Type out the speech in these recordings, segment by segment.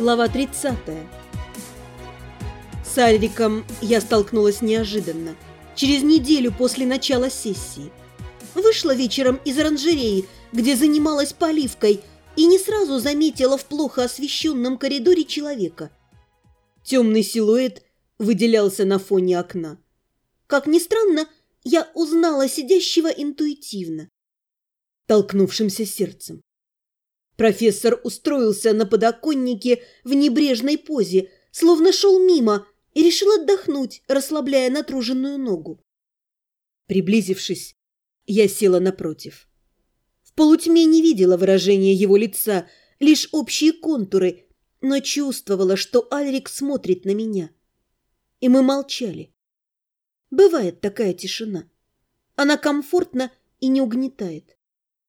Глава 30. С Альриком я столкнулась неожиданно, через неделю после начала сессии. Вышла вечером из оранжереи, где занималась поливкой, и не сразу заметила в плохо освещенном коридоре человека. Темный силуэт выделялся на фоне окна. Как ни странно, я узнала сидящего интуитивно, толкнувшимся сердцем. Профессор устроился на подоконнике в небрежной позе, словно шел мимо, и решил отдохнуть, расслабляя натруженную ногу. Приблизившись, я села напротив. В полутьме не видела выражения его лица, лишь общие контуры, но чувствовала, что Альрик смотрит на меня. И мы молчали. Бывает такая тишина. Она комфортна и не угнетает.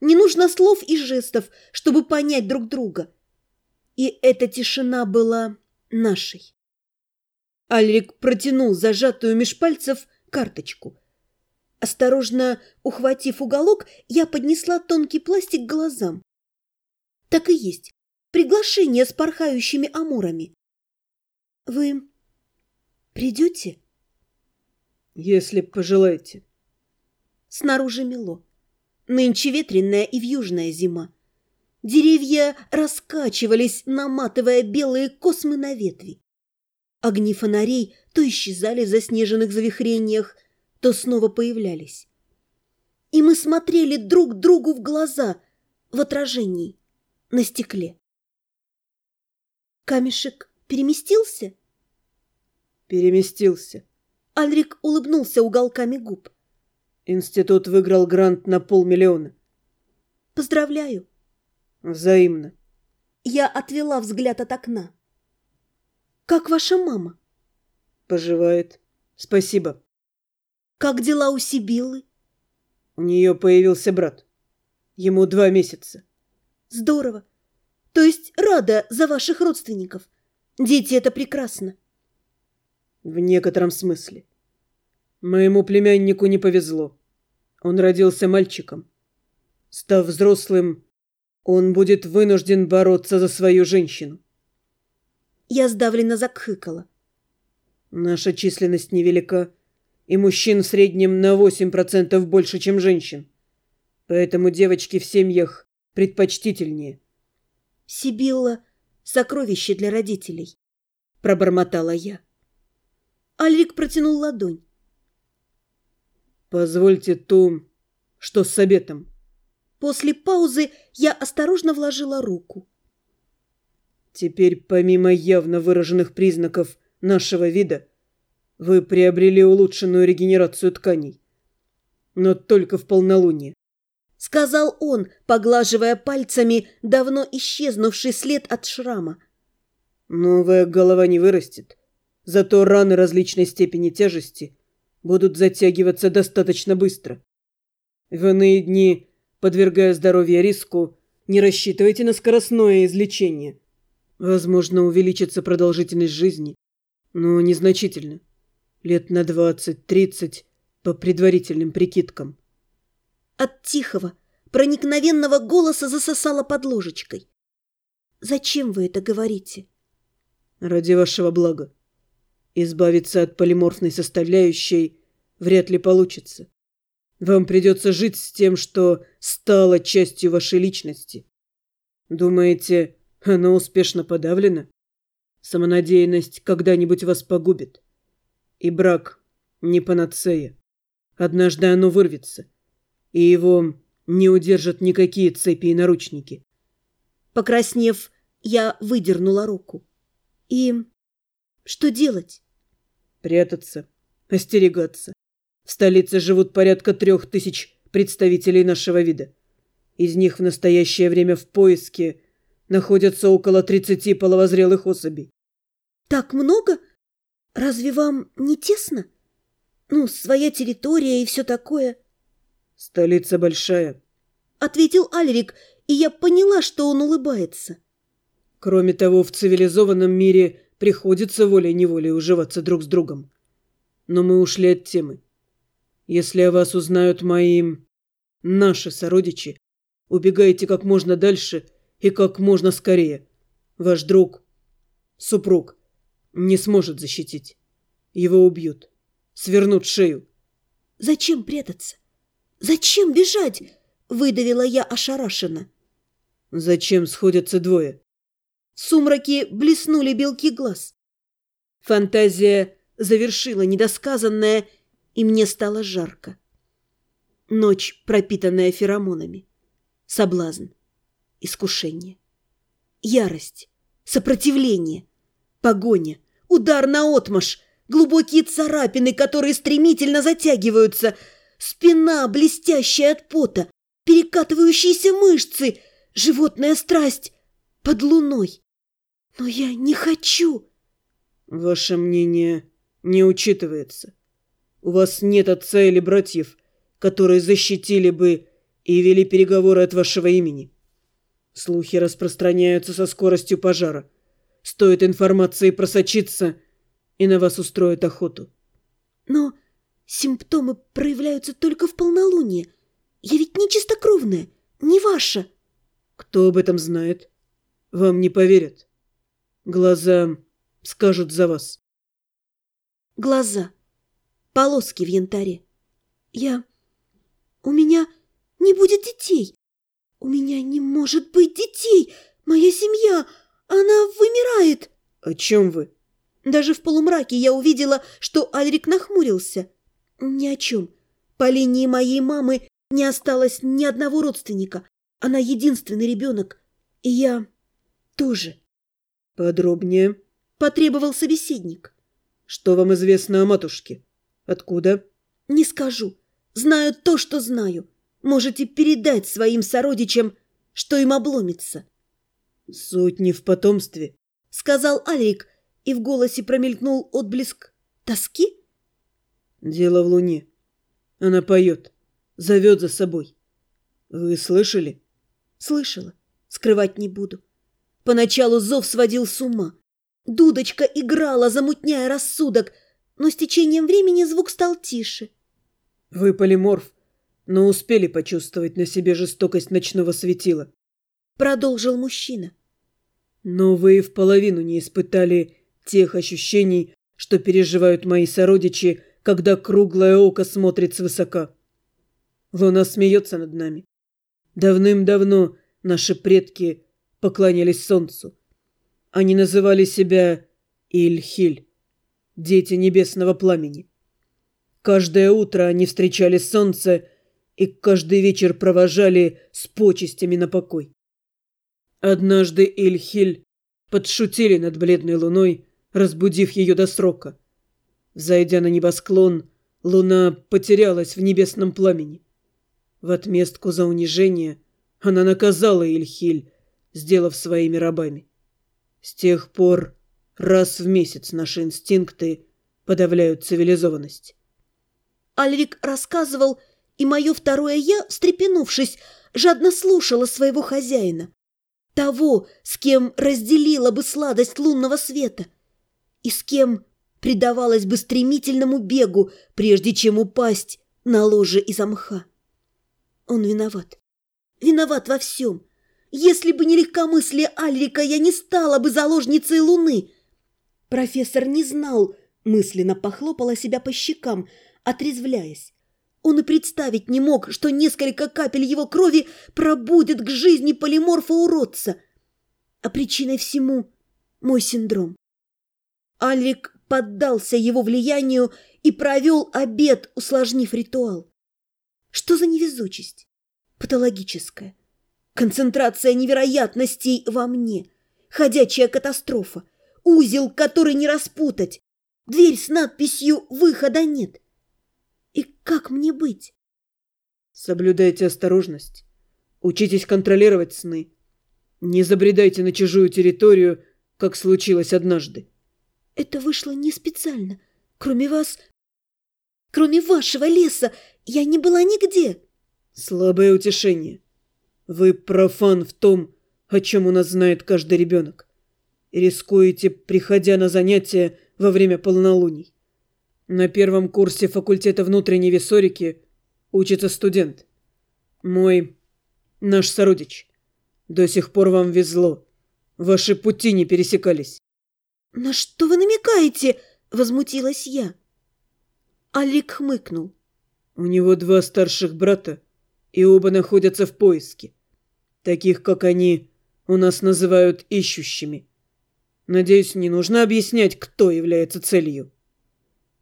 Не нужно слов и жестов, чтобы понять друг друга. И эта тишина была нашей. Альрик протянул зажатую меж пальцев карточку. Осторожно ухватив уголок, я поднесла тонкий пластик к глазам. Так и есть. Приглашение с порхающими амурами. Вы придете? Если пожелаете. Снаружи мело. Нынче ветреная и вьюжная зима. Деревья раскачивались, наматывая белые космы на ветви. Огни фонарей то исчезали в заснеженных завихрениях, то снова появлялись. И мы смотрели друг другу в глаза, в отражении, на стекле. Камешек переместился? Переместился. Альрик улыбнулся уголками губ. Институт выиграл грант на полмиллиона. Поздравляю. Взаимно. Я отвела взгляд от окна. Как ваша мама? Поживает. Спасибо. Как дела у Сибиллы? У нее появился брат. Ему два месяца. Здорово. То есть рада за ваших родственников. Дети – это прекрасно. В некотором смысле. Моему племяннику не повезло. Он родился мальчиком. Став взрослым, он будет вынужден бороться за свою женщину. Я сдавленно закхыкала. Наша численность невелика, и мужчин в среднем на 8% больше, чем женщин. Поэтому девочки в семьях предпочтительнее. Сибилла — сокровище для родителей, пробормотала я. Альрик протянул ладонь. Позвольте ту, что с обетом. После паузы я осторожно вложила руку. Теперь, помимо явно выраженных признаков нашего вида, вы приобрели улучшенную регенерацию тканей. Но только в полнолуние. Сказал он, поглаживая пальцами давно исчезнувший след от шрама. Новая голова не вырастет. Зато раны различной степени тяжести будут затягиваться достаточно быстро. В иные дни, подвергая здоровье риску, не рассчитывайте на скоростное излечение. Возможно, увеличится продолжительность жизни, но незначительно. Лет на 20-30 по предварительным прикидкам. От тихого, проникновенного голоса засосала под ложечкой. «Зачем вы это говорите?» «Ради вашего блага. Избавиться от полиморфной составляющей вряд ли получится. Вам придется жить с тем, что стало частью вашей личности. Думаете, оно успешно подавлено? Самонадеянность когда-нибудь вас погубит. И брак не панацея. Однажды оно вырвется, и его не удержат никакие цепи и наручники. Покраснев, я выдернула руку. И что делать? Прятаться, остерегаться. В столице живут порядка трех тысяч представителей нашего вида. Из них в настоящее время в поиске находятся около тридцати половозрелых особей. Так много? Разве вам не тесно? Ну, своя территория и все такое. Столица большая. Ответил Альрик, и я поняла, что он улыбается. Кроме того, в цивилизованном мире приходится волей-неволей уживаться друг с другом. Но мы ушли от темы. Если о вас узнают мои... наши сородичи, убегайте как можно дальше и как можно скорее. Ваш друг Супруг не сможет защитить. Его убьют. Свернут шею. Зачем прятаться? Зачем бежать? Выдавила я ошарашенно. Зачем сходятся двое? В сумраке блеснули белки глаз. Фантазия завершила недосказанное, и мне стало жарко. Ночь, пропитанная феромонами. Соблазн. Искушение. Ярость. Сопротивление. Погоня. Удар на отмаш. Глубокие царапины, которые стремительно затягиваются. Спина, блестящая от пота. Перекатывающиеся мышцы. Животная страсть. Под луной. Но я не хочу. Ваше мнение не учитывается. У вас нет отца или братьев, которые защитили бы и вели переговоры от вашего имени. Слухи распространяются со скоростью пожара. Стоит информации просочиться, и на вас устроят охоту. Но симптомы проявляются только в полнолуние. Я ведь не чистокровная, не ваша. Кто об этом знает? Вам не поверят. Глаза скажут за вас. Глаза. Полоски в янтаре. Я... У меня не будет детей. У меня не может быть детей. Моя семья, она вымирает. О чем вы? Даже в полумраке я увидела, что Альрик нахмурился. Ни о чем. По линии моей мамы не осталось ни одного родственника. Она единственный ребенок. И я тоже. Подробнее. Потребовал собеседник. Что вам известно о матушке? Откуда? Не скажу. Знаю то, что знаю. Можете передать своим сородичам, что им обломится. Сотни в потомстве, сказал Алик, и в голосе промелькнул отблеск тоски. Дело в луне. Она поет, зовет за собой. Вы слышали? Слышала. Скрывать не буду. Поначалу зов сводил с ума. Дудочка играла, замутняя рассудок, но с течением времени звук стал тише. Вы полиморф, но успели почувствовать на себе жестокость ночного светила. Продолжил мужчина. Но вы и в половину не испытали тех ощущений, что переживают мои сородичи, когда круглое око смотрит свысока. Луна смеется над нами. Давным-давно наши предки поклонялись солнцу. Они называли себя Ильхиль, дети небесного пламени. Каждое утро они встречали солнце и каждый вечер провожали с почестями на покой. Однажды Ильхиль подшутили над бледной луной, разбудив ее до срока. Зайдя на небосклон, луна потерялась в небесном пламени. В отместку за унижение она наказала Ильхиль, сделав своими рабами. С тех пор раз в месяц наши инстинкты подавляют цивилизованность. Альрик рассказывал, и мое второе «я», встрепенувшись, жадно слушала своего хозяина. Того, с кем разделила бы сладость лунного света. И с кем предавалась бы стремительному бегу, прежде чем упасть на ложе из мха. Он виноват. Виноват во всем. Если бы не легкомыслие Альрика, я не стала бы заложницей луны. Профессор не знал, мысленно похлопала себя по щекам – отрезвляясь. Он и представить не мог, что несколько капель его крови пробудет к жизни полиморфа-уродца. А причиной всему мой синдром. Альрик поддался его влиянию и провел обед, усложнив ритуал. Что за невезучесть? Патологическая. Концентрация невероятностей во мне. Ходячая катастрофа. Узел, который не распутать. Дверь с надписью «Выхода нет». И как мне быть? Соблюдайте осторожность. Учитесь контролировать сны. Не забредайте на чужую территорию, как случилось однажды. Это вышло не специально. Кроме вас... Кроме вашего леса я не была нигде. Слабое утешение. Вы профан в том, о чем у нас знает каждый ребенок. Рискуете, приходя на занятия во время полнолуний. На первом курсе факультета внутренней весорики учится студент. Мой, наш сородич. До сих пор вам везло. Ваши пути не пересекались. «На что вы намекаете?» – возмутилась я. Алик хмыкнул. «У него два старших брата, и оба находятся в поиске. Таких, как они, у нас называют ищущими. Надеюсь, не нужно объяснять, кто является целью».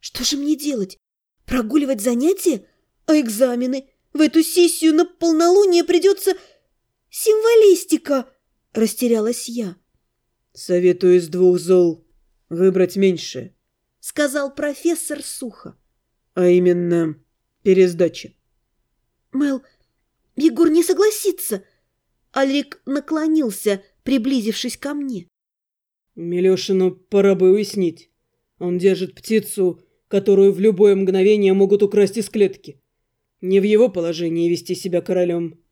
«Что же мне делать? Прогуливать занятия? А экзамены? В эту сессию на полнолуние придется... Символистика!» – растерялась я. «Советую из двух зол выбрать меньшее», — сказал профессор сухо. «А именно пересдача». «Мэл, Егор не согласится». Алик наклонился, приблизившись ко мне. «Милешину пора бы уяснить. Он держит птицу, которую в любое мгновение могут украсть из клетки. Не в его положении вести себя королем».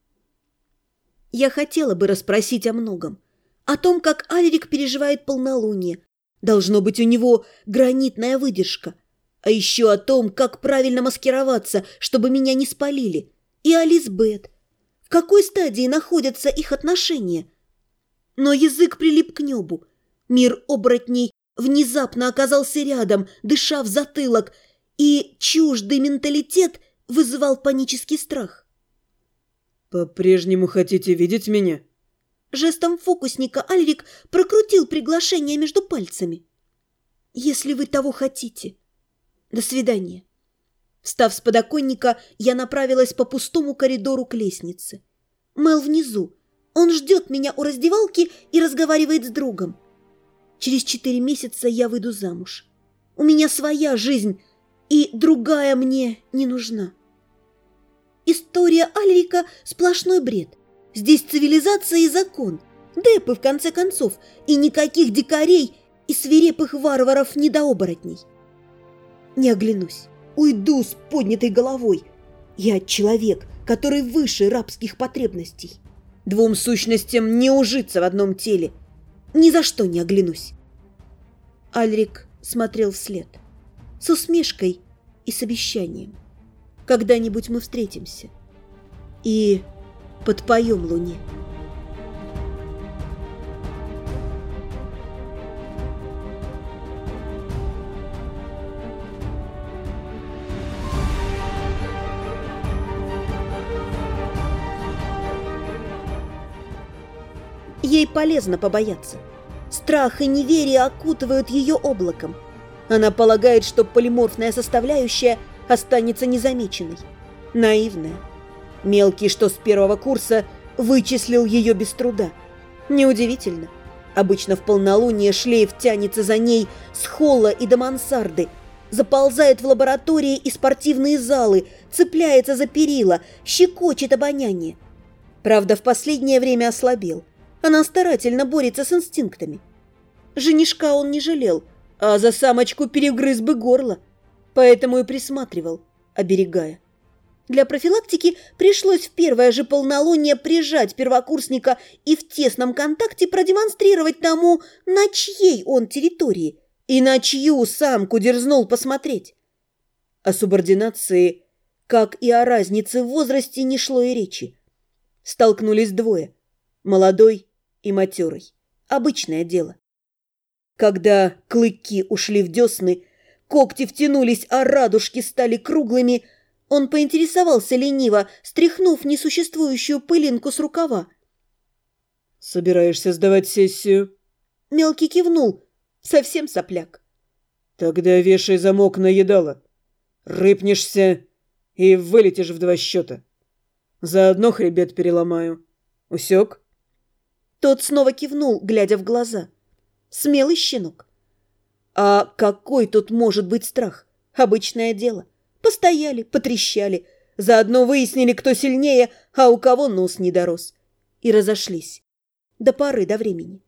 Я хотела бы расспросить о многом о том, как Альрик переживает полнолуние. Должно быть у него гранитная выдержка. А еще о том, как правильно маскироваться, чтобы меня не спалили. И Алис Бет. В какой стадии находятся их отношения? Но язык прилип к небу. Мир оборотней внезапно оказался рядом, дыша в затылок, и чуждый менталитет вызывал панический страх. «По-прежнему хотите видеть меня?» Жестом фокусника Альрик прокрутил приглашение между пальцами. «Если вы того хотите. До свидания». Встав с подоконника, я направилась по пустому коридору к лестнице. Мэл внизу. Он ждет меня у раздевалки и разговаривает с другом. Через четыре месяца я выйду замуж. У меня своя жизнь, и другая мне не нужна. История Альрика – сплошной бред – Здесь цивилизация и закон. Депы, в конце концов, и никаких дикарей и свирепых варваров-недооборотней. Не оглянусь. Уйду с поднятой головой. Я человек, который выше рабских потребностей. Двум сущностям не ужиться в одном теле. Ни за что не оглянусь. Альрик смотрел вслед. С усмешкой и с обещанием. Когда-нибудь мы встретимся. И подпоем луне. Ей полезно побояться. Страх и неверие окутывают ее облаком. Она полагает, что полиморфная составляющая останется незамеченной. Наивная. Мелкий, что с первого курса, вычислил ее без труда. Неудивительно. Обычно в полнолуние шлейф тянется за ней с холла и до мансарды, заползает в лаборатории и спортивные залы, цепляется за перила, щекочет обоняние. Правда, в последнее время ослабел. Она старательно борется с инстинктами. Женишка он не жалел, а за самочку перегрыз бы горло, поэтому и присматривал, оберегая. Для профилактики пришлось в первое же полнолуние прижать первокурсника и в тесном контакте продемонстрировать тому, на чьей он территории и на чью самку дерзнул посмотреть. О субординации, как и о разнице в возрасте, не шло и речи. Столкнулись двое – молодой и матерый. Обычное дело. Когда клыки ушли в десны, когти втянулись, а радужки стали круглыми – он поинтересовался лениво, стряхнув несуществующую пылинку с рукава. «Собираешься сдавать сессию?» Мелкий кивнул. Совсем сопляк. «Тогда вешай замок на едало. Рыпнешься и вылетишь в два счета. Заодно хребет переломаю. Усек?» Тот снова кивнул, глядя в глаза. Смелый щенок. А какой тут может быть страх? Обычное дело. Постояли, потрещали, заодно выяснили, кто сильнее, а у кого нос не дорос. И разошлись. До поры до времени.